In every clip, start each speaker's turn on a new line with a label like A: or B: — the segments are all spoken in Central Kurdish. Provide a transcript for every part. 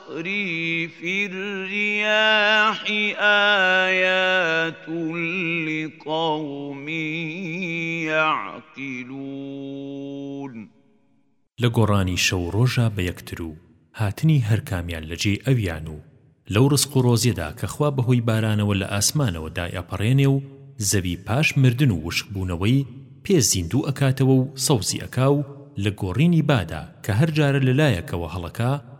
A: تَصْرِيفِ الرِّيَاحِ آيَاتٌ لِّقَوْمٍ یَعْقِلُونَ
B: لە گۆڕانی شەو و ڕۆژا بە یەکتر و هاتنی هەر کامیان لە جێی ئەویان و لەو ڕزق و ڕۆزیەدا کە خوا بە هۆی بارانەوە لە ئاسمانەوە دایئەپەڕێنێ و زەوی پاش مردن و وشک بوونەوەی پێ زیندوو ئەکاتەوە و سەوزی ئەکا و لە گۆڕینی بادا کە هەر جارە لە
A: لایەکەوە هەڵەکا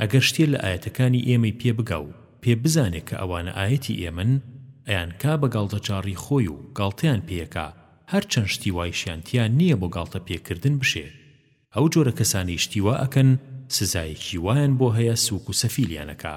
B: ئەگەر شتێ لە ئایەتەکانی ئێمەی پێ بگا و پێ بزانێ کە ئەوانە ئایەتی ئێمەن، ئەیانکا بە گاڵتەجاڕی خۆی و گاڵتەیان پێ ئەکا، هەر چەند شتی وایشیان تیا نییە بۆ گاڵتە پێ کردن بشێ. ئەو جۆرە کەسانەی شتی وا ئەکەن، سزایەکی وایان بۆ هەیە سووک و
A: سەفیلیان ئەکا.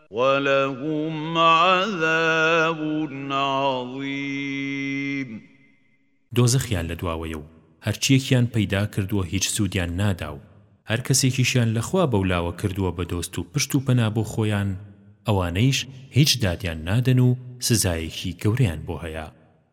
A: وَلَهُمْ عَذَابٌ عَظِیمٌ.
B: دۆزەخیان لە دواوەیە و هەرچییەکیان پەیدا کردووە هیچ سوودیان نادا و هەر کەسێکیشیان لە خوا بەولاوە کردووە بە دۆست و پشت و پەنا بۆ خۆیان ئەوانەیش هیچ دادیان نادەن و سزایەکی گەورەیان بۆ هەیە.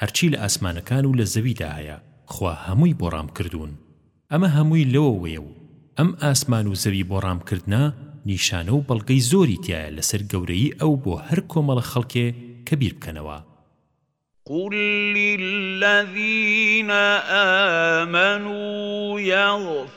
B: هەرچی لە ئاسمانەکان و لە زەویدا هەیە خوا هەمووی بۆ ڕام کردوون ئەمە هەمووی لەوەوەیە و ئەم ئاسمان و زەوی بۆ ڕام کردنە نیشانە و بەڵگەی زۆری تیایە لەسەر گەورەیی ئەو بۆ هەر کۆمەڵە خەڵکێ کە بیر بکەنەوە.
A: قل للذین آمنوا یغفروا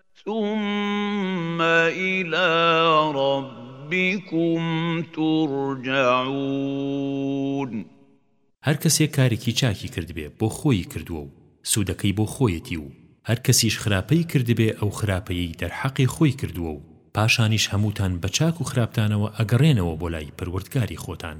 A: ثم إلی ربکم ترجعون
B: هەر کەسێک کارێکی چاکی کردبێ بۆ خۆیی کردووە و سوودەکەی بۆ خۆیەتی و هەر کەسیش خراپەی کردبێ ئەو خراپەیەی دەرحەقی خۆی کردووە و پاشانیش هەمووتان بە چاک و خراپتانەوە ئەگەڕێنەوە بۆ لای پەروەردگاری خۆتان.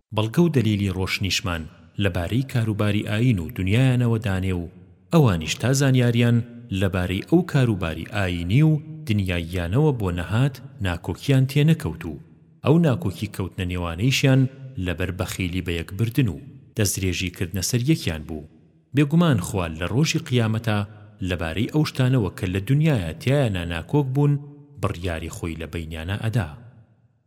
B: بەڵگە و دەلیلی ڕۆشنیشمان لەبارەی کاروباری ئایین و دنیایانەوە دانێ و ئەوانیش تا زانیاریان لەبارەی ئەو کاروباری ئایینی و دنیاییانەوە بۆ نەهات ناکۆکیان تێ نەکەوت و ئەو ناکۆکی کەوتنە نێوانەیشیان لەبەر بەخیلی بەیەک بردن و دەستدرێژی کردنە سەر یەکیان بوو بێگومان خوا لە ڕۆژی قیامەتا لەبارەی ئەو شتانەوە کە لە دنیایا تیایانا ناکۆک بوون بڕیاری خۆی لە بەینیانا ئەدا.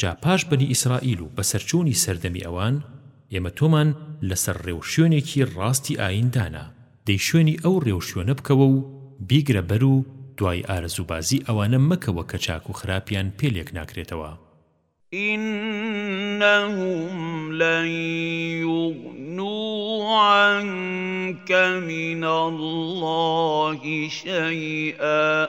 B: جا پاش بەنی ئیسرائیل و بەسەرچوونی سەردەمی ئەوان ئێمە تۆمان لەسەر ڕێوشوێنێکی ڕاستی ئایین دانا، دەی شوێنی ئەو ڕێوشوێنە بکەوە و بیگرە بەر و دوای ئارەزووبازی ئەوانە مەکەوە کە چاک و خراپیان پێ لێک ناکرێتەوە.
A: إنهم لن يغنوا عنك من الله شيئا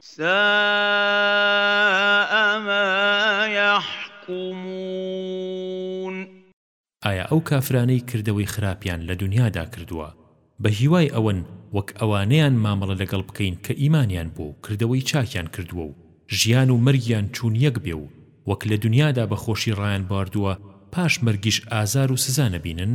A: ساء ما یحکمون.
B: ئایا ئەو کافرانەی کردەوەی خراپیان لە دونیادا کردووە بە هیوای ئەوەن وەک ئەوانەیان مامەڵە لەگەڵ بکەین کە ئیمانیان بووە و کردەوەی چاکیان کردووە و ژیان و مەرگیان چوون یەک بێ و وەک لە دونیادا بە خۆشی ڕایانبواردووە پاش مەرگیش ئازار و سزا نەبینن؟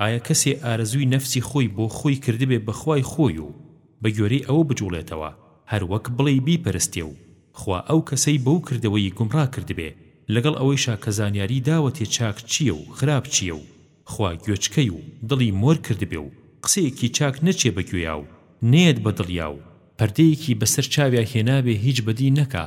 B: ئایا کەسێ ئارەزووی نەفسی خۆی بۆ خۆی کردبێ بە خوای خۆی و بە گوێرەی ئەوە بجوڵێتەوە هەر وەک بڵێی بیپەرستێ و خوا ئەو کەسەی بەو کردەوەی گومڕا کردبێ لەگەڵ ئەوەیشا کە زانیاری داوەتێ چاک چییە و خراپ چییە و خوا گوێچکەی و دڵی مۆر کردبێ و قسەیەکی چاک نەچێ بە گوێیا و نەیەت بە دڵیا و پەردەیەکی بەسەر چاویا هێنابێ هیچ بەدی نەکا.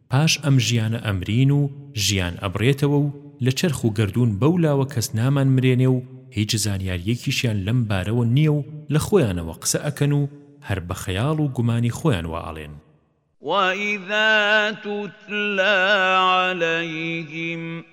B: پاش ئەم ژیانە ئەمرین و ژیان ئەبڕێتەوە و لە چەرخ و گەردوون بەو لاوە کەس نامان مرێنێ و هیچ زانیاریەکیشیان لەم بارەوە نیە و لە خۆیانەوە قسە ئەکەن و هەر بە خەیاڵ و گومانی خۆیان وا ئەڵێن.
A: وَإِذَا تُتْلَى عَلَیهِم.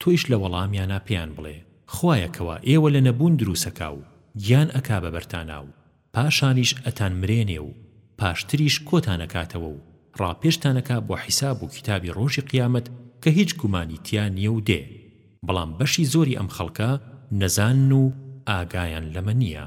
B: تۆیش لە وەڵامیانا پێیان بڵێ، خوایە کەوا ئێوە لە نەبوون دروسەکا و گیان ئەکا بە بەرتانا و پاشانیش ئەتان مرێنێ و پاشتریش کۆتان ئەکاتەوە و ڕاپێچتان ئەکا بۆ حیساب و کیتابی ڕۆژی قیامەت کە هیچ گومانی تیا نیە و دێ بەڵام بەشی زۆری ئەم خەڵکە نەزانن و ئاگایان لەمە
A: نیە.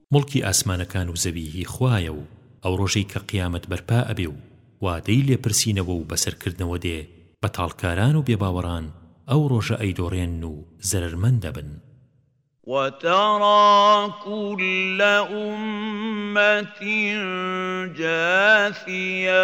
B: موڵکی ئاسمانەکان و زەوی هی خوایە و ئەو ڕۆژەی کە قیامەت بەرپا ئەبێ و وادەی لێپرسینەوە و بەسەرکردنەوە دێ بەتاڵکاران و بێباوەڕان ئەو ڕۆژە ئەیدۆڕێن و
A: زەرەرمەند ئەبن. وتری کل امة جاثیە.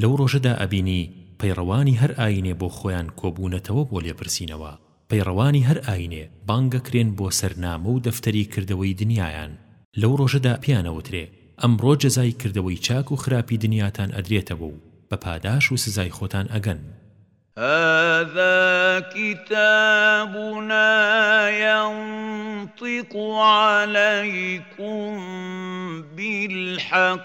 B: لەو ڕۆژەدا ئەبینی پەیڕەوانی هەر ئاینێ بۆ خۆیان کۆبوونەتەوە بۆ لێپرسینەوە پەیڕەوانی هەر ئاینێ بانگەکرێن بۆ سەر نامە و دەفتەری کردەوەی دنیایان لەو ڕۆژەدا پێیان ئەوترێ ئەمڕۆ جەزای کردەوەی چاک و خراپی دنیاتان ئەدرێتەوە و بە پاداش و سزای خۆتان ئەگەن.
A: هذا کتابنا ینطق علیکم بالحق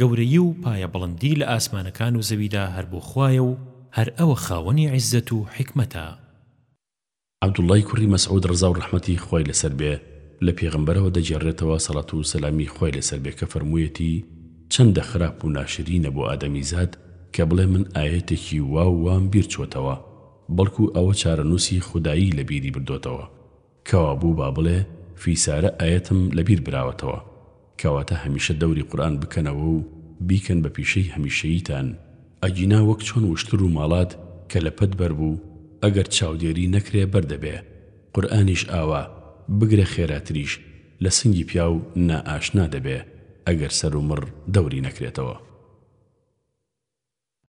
B: گەورەیی و پایە بڵندی لە ئاسمانەکان و زەویدا هەر بۆ خوایە و هەر ئەوە خاوەنی عیززەت و حیکمەتە.
C: عەبدوڵڵای کوڕی مەسعود ڕەزا و ڕەحمەتی خوای لەسەر بێ لە پێغەمبەرەوە دەگێڕرێتەوە سەڵات و سەلامی خوای لەسەر بێ کە فەرموویەتی، چەندە خراپ و ناشرینە بۆ ئادەمیزاد کە بڵێ من ئایەتێکی وا و وام بیر چۆتەوە، بەڵکو ئەوە چارەنووسی خودایی لە بیری بردۆتەوە. کەوابوو با بڵێ فیسارە ئایەتم لە بیر براوەتەوە. کەواتە هەمیشە دەوری قورئان بکەنەوە و بیکەن بە پیشەی هەمیشەییتان، ئەگینا وەک چۆن وشتر و ماڵات کە لە پەت بەر بوو ئەگەر چاودێری نەکرێ بەر دەبێ. قورئانیش ئاوا، بگرە خێراتریش لە سنگی پیاو نا ئاشنا دەبێ ئەگەر سەرومڕ دەوری نەکرێتەوە.